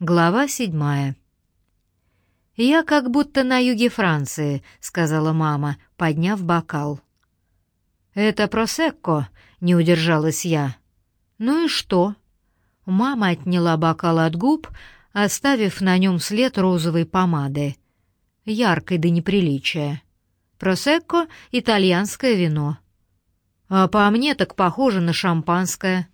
Глава седьмая. «Я как будто на юге Франции», — сказала мама, подняв бокал. «Это просекко», — не удержалась я. «Ну и что?» Мама отняла бокал от губ, оставив на нем след розовой помады. Яркой до неприличия. «Просекко — итальянское вино». «А по мне так похоже на шампанское»,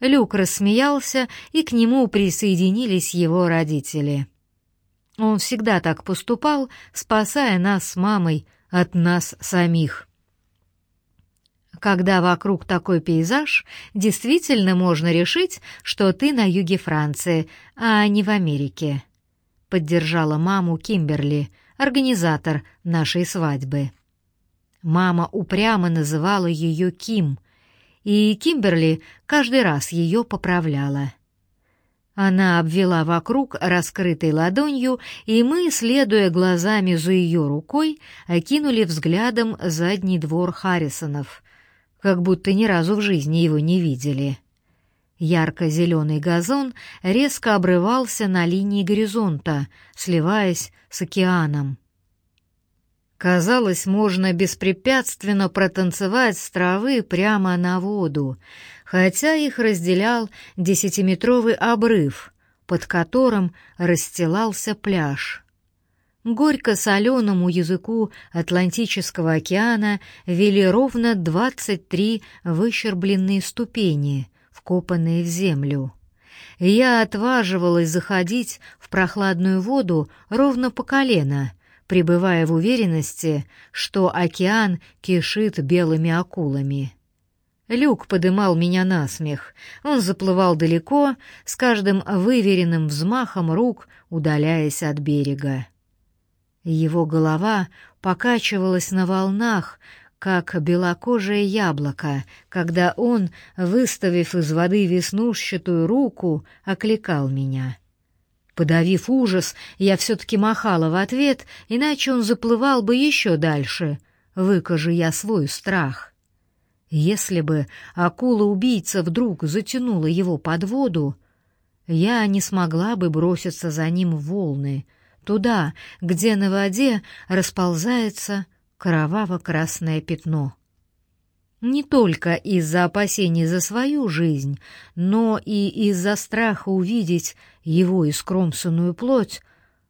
Люк рассмеялся, и к нему присоединились его родители. Он всегда так поступал, спасая нас с мамой от нас самих. Когда вокруг такой пейзаж, действительно можно решить, что ты на юге Франции, а не в Америке. Поддержала маму Кимберли, организатор нашей свадьбы. Мама упрямо называла ее Ким, и Кимберли каждый раз ее поправляла. Она обвела вокруг раскрытой ладонью, и мы, следуя глазами за ее рукой, окинули взглядом задний двор Харрисонов, как будто ни разу в жизни его не видели. Ярко-зеленый газон резко обрывался на линии горизонта, сливаясь с океаном. Казалось, можно беспрепятственно протанцевать с травы прямо на воду, хотя их разделял десятиметровый обрыв, под которым расстилался пляж. Горько-соленому языку Атлантического океана вели ровно 23 выщербленные ступени, вкопанные в землю. Я отваживалась заходить в прохладную воду ровно по колено — пребывая в уверенности, что океан кишит белыми акулами. Люк подымал меня на смех. Он заплывал далеко, с каждым выверенным взмахом рук удаляясь от берега. Его голова покачивалась на волнах, как белокожее яблоко, когда он, выставив из воды веснушчатую руку, окликал меня — Подавив ужас, я все-таки махала в ответ, иначе он заплывал бы еще дальше. Выкажу я свой страх. Если бы акула-убийца вдруг затянула его под воду, я не смогла бы броситься за ним в волны, туда, где на воде расползается кроваво-красное пятно. Не только из-за опасений за свою жизнь, но и из-за страха увидеть его искромсанную плоть,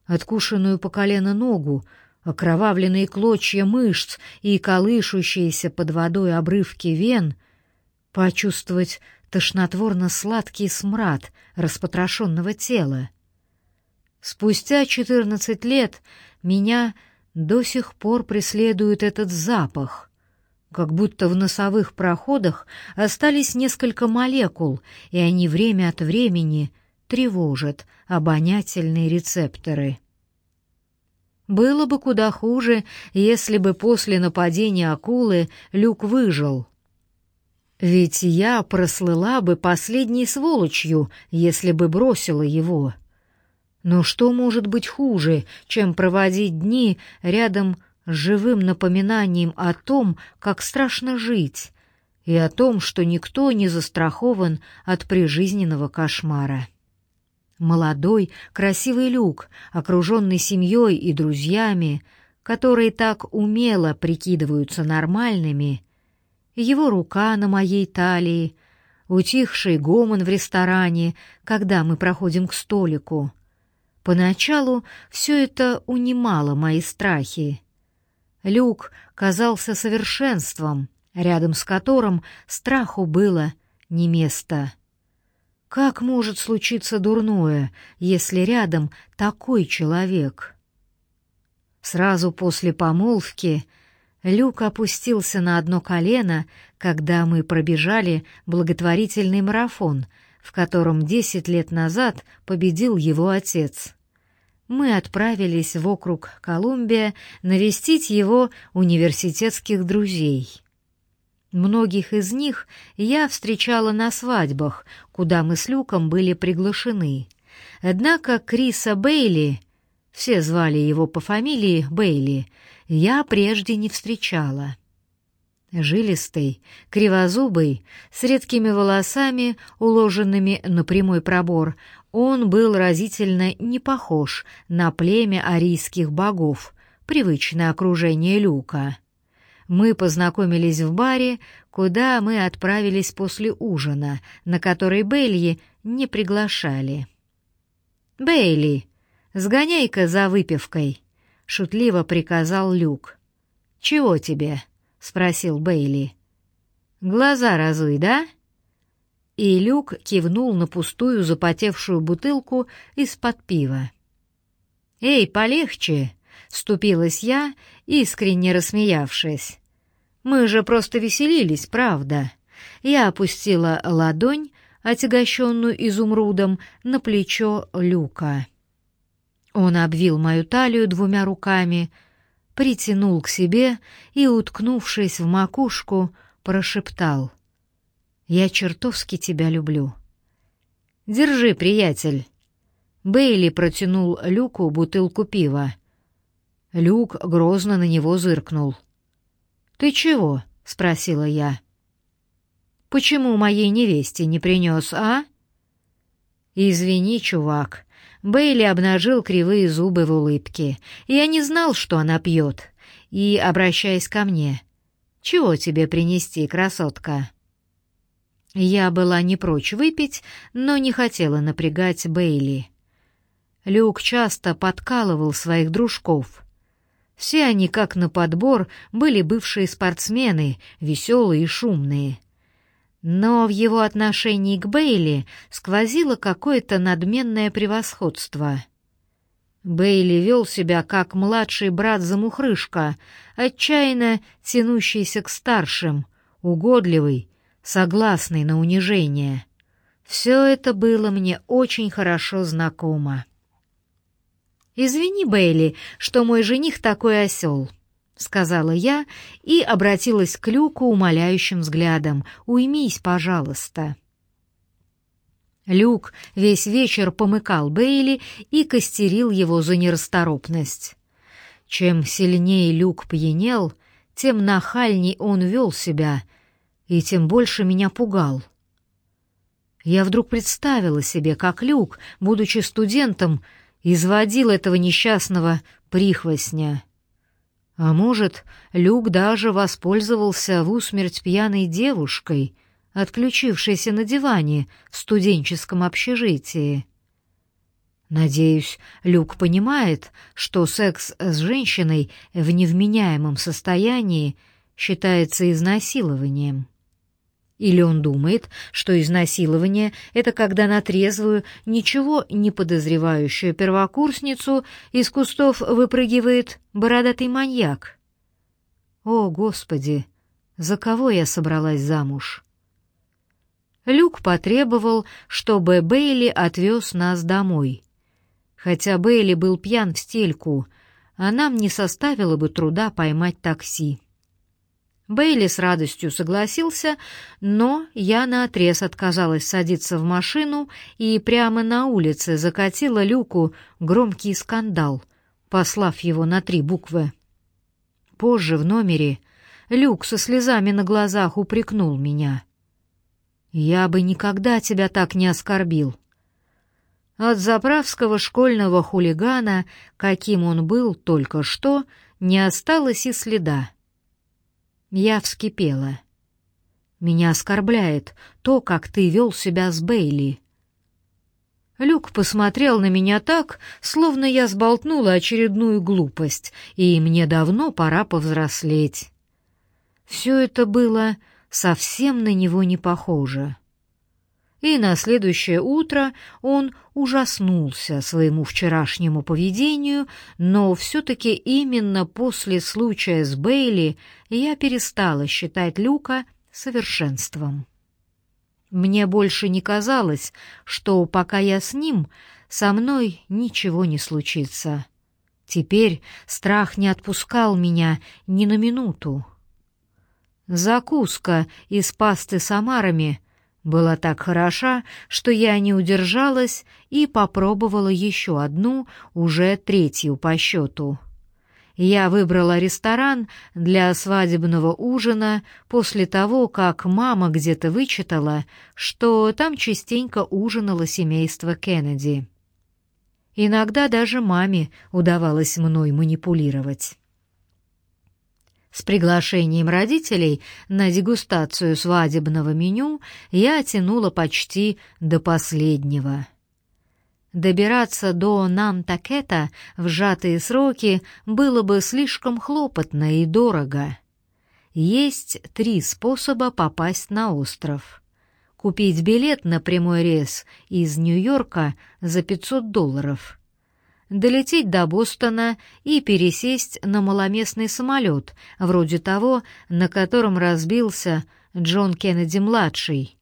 откушенную по колено ногу, окровавленные клочья мышц и колышущиеся под водой обрывки вен, почувствовать тошнотворно-сладкий смрад распотрошенного тела. Спустя четырнадцать лет меня до сих пор преследует этот запах, как будто в носовых проходах остались несколько молекул, и они время от времени тревожат обонятельные рецепторы. Было бы куда хуже, если бы после нападения акулы Люк выжил. Ведь я прослыла бы последней сволочью, если бы бросила его. Но что может быть хуже, чем проводить дни рядом живым напоминанием о том, как страшно жить, и о том, что никто не застрахован от прижизненного кошмара. Молодой, красивый Люк, окруженный семьей и друзьями, которые так умело прикидываются нормальными, его рука на моей талии, утихший гомон в ресторане, когда мы проходим к столику. Поначалу все это унимало мои страхи. Люк казался совершенством, рядом с которым страху было не место. Как может случиться дурное, если рядом такой человек? Сразу после помолвки Люк опустился на одно колено, когда мы пробежали благотворительный марафон, в котором десять лет назад победил его отец мы отправились в округ Колумбия навестить его университетских друзей. Многих из них я встречала на свадьбах, куда мы с Люком были приглашены. Однако Криса Бейли, все звали его по фамилии Бейли, я прежде не встречала. Жилистый, кривозубый, с редкими волосами, уложенными на прямой пробор, он был разительно не похож на племя арийских богов, привычное окружение Люка. Мы познакомились в баре, куда мы отправились после ужина, на который Бейли не приглашали. «Бейли, сгоняй-ка за выпивкой», — шутливо приказал Люк. «Чего тебе?» — спросил Бейли. «Глаза разуй, да?» И Люк кивнул на пустую запотевшую бутылку из-под пива. «Эй, полегче!» — ступилась я, искренне рассмеявшись. «Мы же просто веселились, правда?» Я опустила ладонь, отягощенную изумрудом, на плечо Люка. Он обвил мою талию двумя руками, притянул к себе и, уткнувшись в макушку, прошептал. «Я чертовски тебя люблю». «Держи, приятель». Бейли протянул Люку бутылку пива. Люк грозно на него зыркнул. «Ты чего?» — спросила я. «Почему моей невесте не принес, а?» «Извини, чувак». Бейли обнажил кривые зубы в улыбке. «Я не знал, что она пьет. И, обращаясь ко мне, «Чего тебе принести, красотка?» Я была не прочь выпить, но не хотела напрягать Бейли. Люк часто подкалывал своих дружков. Все они, как на подбор, были бывшие спортсмены, веселые и шумные. Но в его отношении к Бейли сквозило какое-то надменное превосходство. Бейли вел себя как младший брат-замухрышка, отчаянно тянущийся к старшим, угодливый, согласный на унижение. Все это было мне очень хорошо знакомо. «Извини, Бейли, что мой жених такой осел», — сказала я и обратилась к Люку умоляющим взглядом. «Уймись, пожалуйста». Люк весь вечер помыкал Бейли и костерил его за нерасторопность. Чем сильнее Люк пьянел, тем нахальней он вел себя, и тем больше меня пугал. Я вдруг представила себе, как Люк, будучи студентом, изводил этого несчастного прихвостня. А может, Люк даже воспользовался в усмерть пьяной девушкой, отключившейся на диване в студенческом общежитии. Надеюсь, Люк понимает, что секс с женщиной в невменяемом состоянии считается изнасилованием. Или он думает, что изнасилование — это когда на трезвую, ничего не подозревающую первокурсницу из кустов выпрыгивает бородатый маньяк? О, Господи! За кого я собралась замуж? Люк потребовал, чтобы Бейли отвез нас домой. Хотя Бейли был пьян в стельку, а нам не составило бы труда поймать такси. Бейли с радостью согласился, но я наотрез отказалась садиться в машину и прямо на улице закатила Люку громкий скандал, послав его на три буквы. Позже в номере Люк со слезами на глазах упрекнул меня. «Я бы никогда тебя так не оскорбил». От заправского школьного хулигана, каким он был только что, не осталось и следа. Я вскипела. Меня оскорбляет то, как ты вел себя с Бейли. Люк посмотрел на меня так, словно я сболтнула очередную глупость, и мне давно пора повзрослеть. Все это было совсем на него не похоже. И на следующее утро он ужаснулся своему вчерашнему поведению, но все-таки именно после случая с Бейли я перестала считать Люка совершенством. Мне больше не казалось, что пока я с ним, со мной ничего не случится. Теперь страх не отпускал меня ни на минуту. Закуска из пасты с омарами была так хороша, что я не удержалась и попробовала еще одну, уже третью по счету. Я выбрала ресторан для свадебного ужина после того, как мама где-то вычитала, что там частенько ужинало семейство Кеннеди. Иногда даже маме удавалось мной манипулировать. С приглашением родителей на дегустацию свадебного меню я тянула почти до последнего. Добираться до Нантакета в сжатые сроки было бы слишком хлопотно и дорого. Есть три способа попасть на остров. Купить билет на прямой рейс из Нью-Йорка за 500 долларов. Долететь до Бостона и пересесть на маломестный самолет, вроде того, на котором разбился Джон Кеннеди-младший.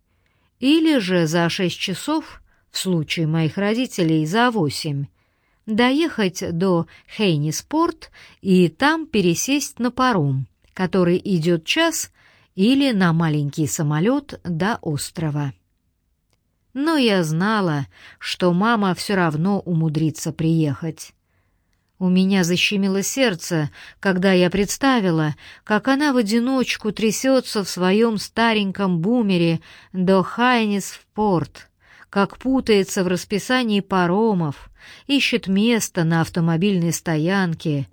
Или же за 6 часов в случае моих родителей за восемь, доехать до Хейниспорт и там пересесть на паром, который идет час, или на маленький самолет до острова. Но я знала, что мама все равно умудрится приехать. У меня защемило сердце, когда я представила, как она в одиночку трясется в своем стареньком бумере до Хайнис в порт, как путается в расписании паромов, ищет место на автомобильной стоянке,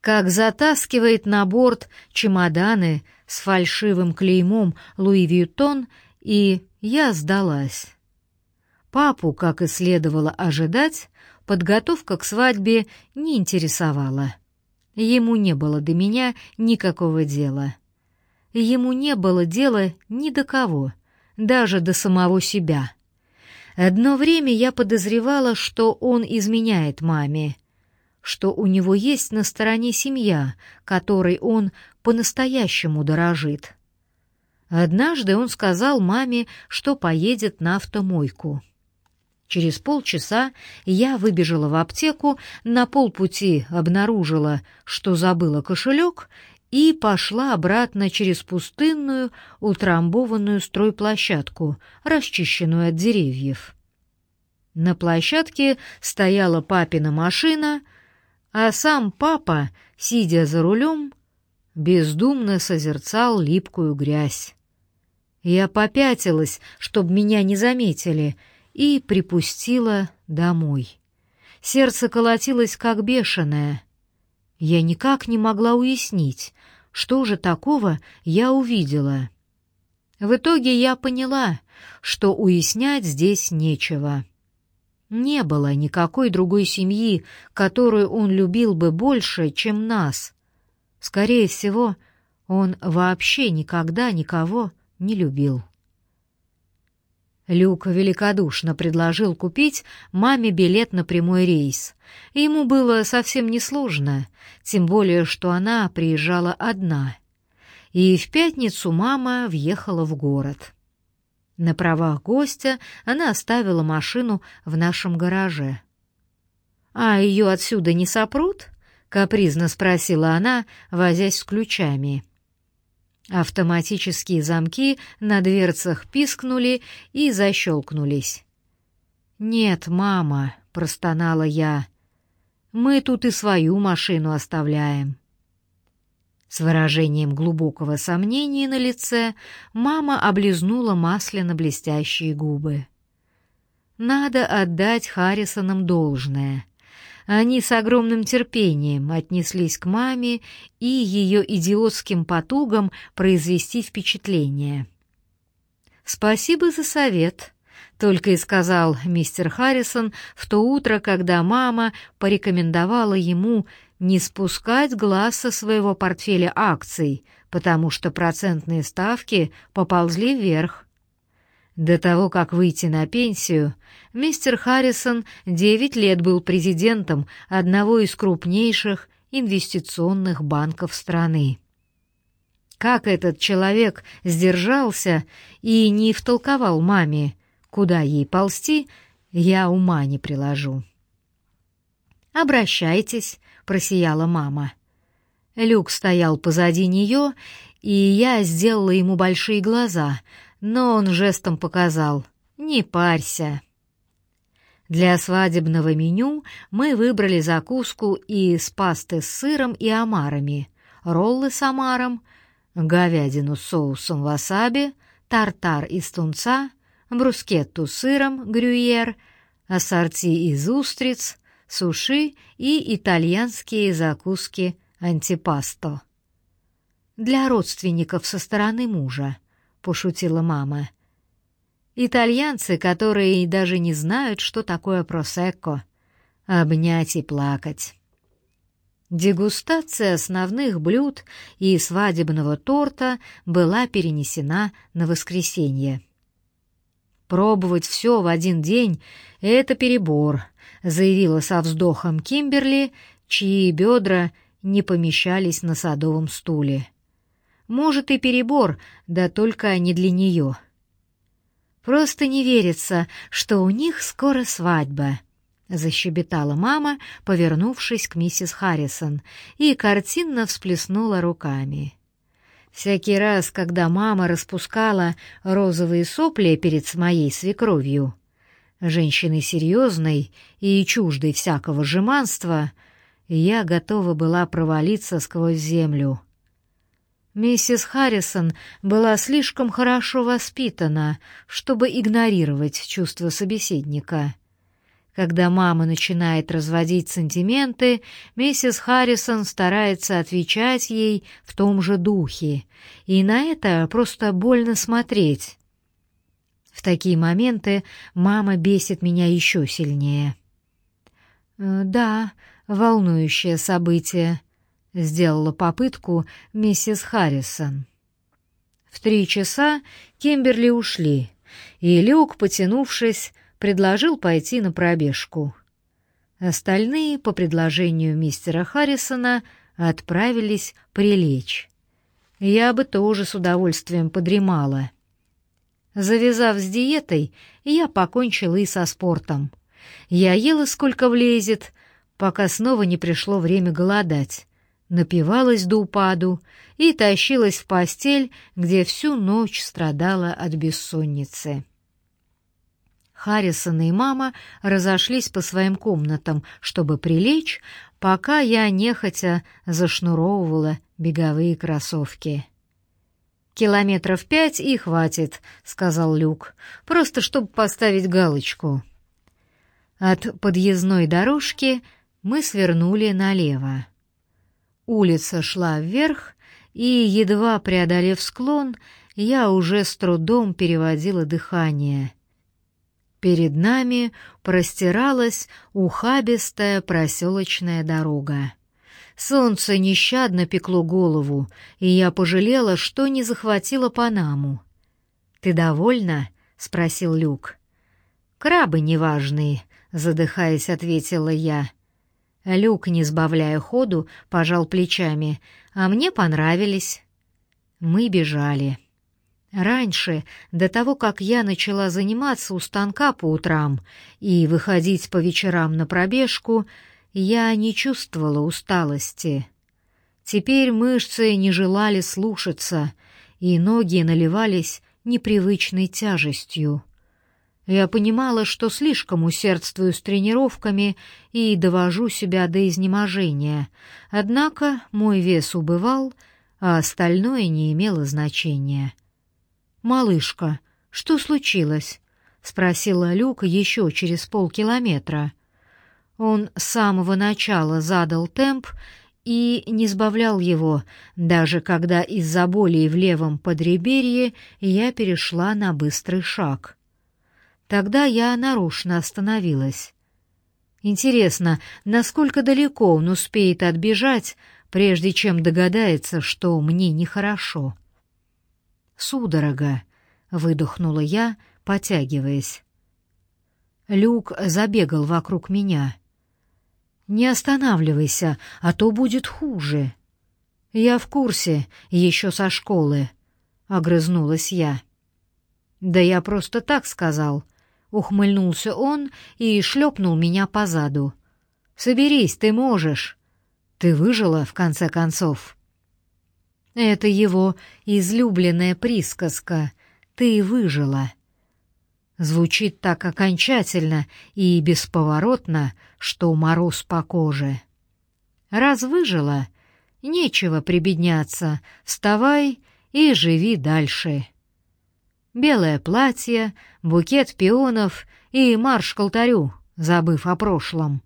как затаскивает на борт чемоданы с фальшивым клеймом Луи Вьютон, и я сдалась. Папу, как и следовало ожидать, подготовка к свадьбе не интересовала. Ему не было до меня никакого дела. Ему не было дела ни до кого — даже до самого себя. Одно время я подозревала, что он изменяет маме, что у него есть на стороне семья, которой он по-настоящему дорожит. Однажды он сказал маме, что поедет на автомойку. Через полчаса я выбежала в аптеку, на полпути обнаружила, что забыла кошелек и пошла обратно через пустынную, утрамбованную стройплощадку, расчищенную от деревьев. На площадке стояла папина машина, а сам папа, сидя за рулем, бездумно созерцал липкую грязь. Я попятилась, чтобы меня не заметили, и припустила домой. Сердце колотилось как бешеное. Я никак не могла уяснить, что же такого я увидела. В итоге я поняла, что уяснять здесь нечего. Не было никакой другой семьи, которую он любил бы больше, чем нас. Скорее всего, он вообще никогда никого не любил. Люк великодушно предложил купить маме билет на прямой рейс. Ему было совсем несложно, тем более, что она приезжала одна. И в пятницу мама въехала в город. На правах гостя она оставила машину в нашем гараже. «А ее отсюда не сопрут?» — капризно спросила она, возясь с ключами. Автоматические замки на дверцах пискнули и защелкнулись. «Нет, мама», — простонала я, — «мы тут и свою машину оставляем». С выражением глубокого сомнения на лице мама облизнула масляно-блестящие губы. «Надо отдать Харрисонам должное. Они с огромным терпением отнеслись к маме и ее идиотским потугам произвести впечатление. «Спасибо за совет», — только и сказал мистер Харрисон в то утро, когда мама порекомендовала ему не спускать глаз со своего портфеля акций, потому что процентные ставки поползли вверх. До того, как выйти на пенсию, мистер Харрисон 9 лет был президентом одного из крупнейших инвестиционных банков страны. Как этот человек сдержался и не втолковал маме, куда ей ползти, я ума не приложу. «Обращайтесь», — просияла мама. Люк стоял позади нее, и я сделала ему большие глаза — но он жестом показал «Не парься». Для свадебного меню мы выбрали закуску из пасты с сыром и омарами, роллы с омаром, говядину с соусом васаби, тартар из тунца, брускетту с сыром грюйер, ассорти из устриц, суши и итальянские закуски антипасто. «Для родственников со стороны мужа», — пошутила мама. «Итальянцы, которые даже не знают, что такое просекко. Обнять и плакать». Дегустация основных блюд и свадебного торта была перенесена на воскресенье. Пробовать все в один день — это перебор, заявила со вздохом Кимберли, чьи бедра не помещались на садовом стуле. Может и перебор, да только не для нее. Просто не верится, что у них скоро свадьба защебетала мама, повернувшись к миссис Харрисон, и картинно всплеснула руками. Всякий раз, когда мама распускала розовые сопли перед моей свекровью, женщиной серьезной и чуждой всякого жеманства, я готова была провалиться сквозь землю. Миссис Харрисон была слишком хорошо воспитана, чтобы игнорировать чувства собеседника — когда мама начинает разводить сантименты, миссис Харрисон старается отвечать ей в том же духе, и на это просто больно смотреть. В такие моменты мама бесит меня еще сильнее. «Э, «Да, волнующее событие», — сделала попытку миссис Харрисон. В три часа Кимберли ушли, и Люк, потянувшись, предложил пойти на пробежку. Остальные, по предложению мистера Харрисона, отправились прилечь. Я бы тоже с удовольствием подремала. Завязав с диетой, я покончила и со спортом. Я ела сколько влезет, пока снова не пришло время голодать. Напивалась до упаду и тащилась в постель, где всю ночь страдала от бессонницы. Харрисон и мама разошлись по своим комнатам, чтобы прилечь, пока я нехотя зашнуровывала беговые кроссовки. «Километров пять и хватит», — сказал Люк, — «просто чтобы поставить галочку». От подъездной дорожки мы свернули налево. Улица шла вверх, и, едва преодолев склон, я уже с трудом переводила дыхание — Перед нами простиралась ухабистая проселочная дорога. Солнце нещадно пекло голову, и я пожалела, что не захватила Панаму. «Ты довольна?» — спросил Люк. «Крабы неважные», — задыхаясь, ответила я. Люк, не сбавляя ходу, пожал плечами, а мне понравились. Мы бежали. Раньше, до того, как я начала заниматься у станка по утрам и выходить по вечерам на пробежку, я не чувствовала усталости. Теперь мышцы не желали слушаться, и ноги наливались непривычной тяжестью. Я понимала, что слишком усердствую с тренировками и довожу себя до изнеможения, однако мой вес убывал, а остальное не имело значения. «Малышка, что случилось?» — спросила Люка еще через полкилометра. Он с самого начала задал темп и не сбавлял его, даже когда из-за боли в левом подреберье я перешла на быстрый шаг. Тогда я нарочно остановилась. Интересно, насколько далеко он успеет отбежать, прежде чем догадается, что мне нехорошо судорога», — выдохнула я, потягиваясь. Люк забегал вокруг меня. «Не останавливайся, а то будет хуже». «Я в курсе, еще со школы», — огрызнулась я. «Да я просто так сказал», — ухмыльнулся он и шлепнул меня по заду. «Соберись, ты можешь. Ты выжила, в конце концов». Это его излюбленная присказка «ты выжила». Звучит так окончательно и бесповоротно, что мороз по коже. Раз выжила, нечего прибедняться, вставай и живи дальше. Белое платье, букет пионов и марш к алтарю, забыв о прошлом.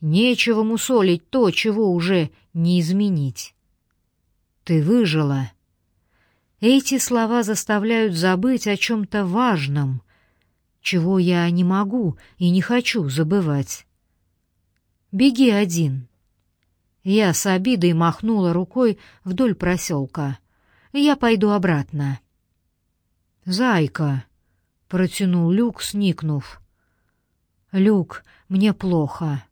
Нечего мусолить то, чего уже не изменить. Ты выжила. Эти слова заставляют забыть о чем-то важном, чего я не могу и не хочу забывать. Беги один. Я с обидой махнула рукой вдоль проселка. Я пойду обратно. «Зайка!» — протянул Люк, сникнув. «Люк, мне плохо».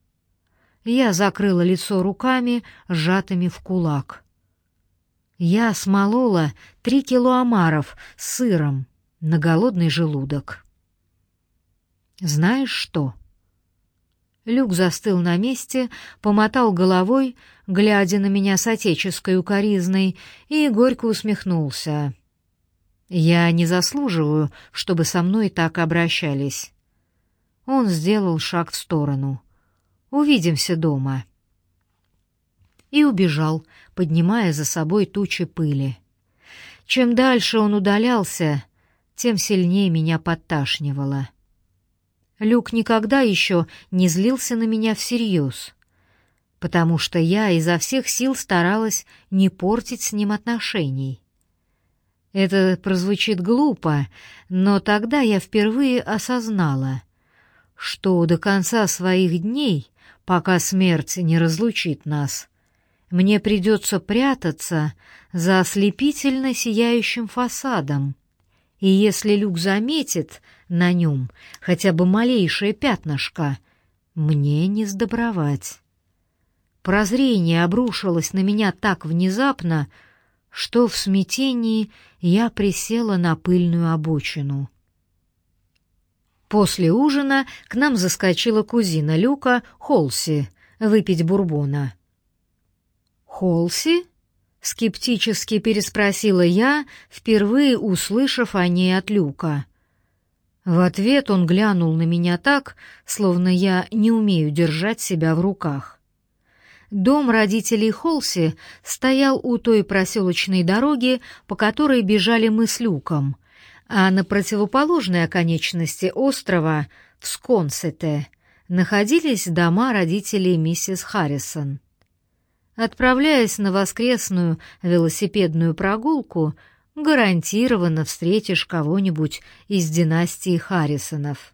Я закрыла лицо руками, сжатыми в кулак. Я смолола три кило омаров с сыром на голодный желудок. «Знаешь что?» Люк застыл на месте, помотал головой, глядя на меня с отеческой укоризной, и горько усмехнулся. «Я не заслуживаю, чтобы со мной так обращались». Он сделал шаг в сторону. «Увидимся дома». И убежал, поднимая за собой тучи пыли. Чем дальше он удалялся, тем сильнее меня подташнивало. Люк никогда еще не злился на меня всерьез, потому что я изо всех сил старалась не портить с ним отношений. Это прозвучит глупо, но тогда я впервые осознала, что до конца своих дней, пока смерть не разлучит нас, мне придется прятаться за ослепительно сияющим фасадом, и если Люк заметит на нем хотя бы малейшее пятнышко, мне не сдобровать. Прозрение обрушилось на меня так внезапно, что в смятении я присела на пыльную обочину. После ужина к нам заскочила кузина Люка, Холси, выпить бурбона. «Холси?» Скептически переспросила я, впервые услышав о ней от Люка. В ответ он глянул на меня так, словно я не умею держать себя в руках. Дом родителей Холси стоял у той проселочной дороги, по которой бежали мы с Люком, а на противоположной оконечности острова, в Сконсете, находились дома родителей миссис Харрисон. Отправляясь на воскресную велосипедную прогулку, гарантированно встретишь кого-нибудь из династии Харрисонов.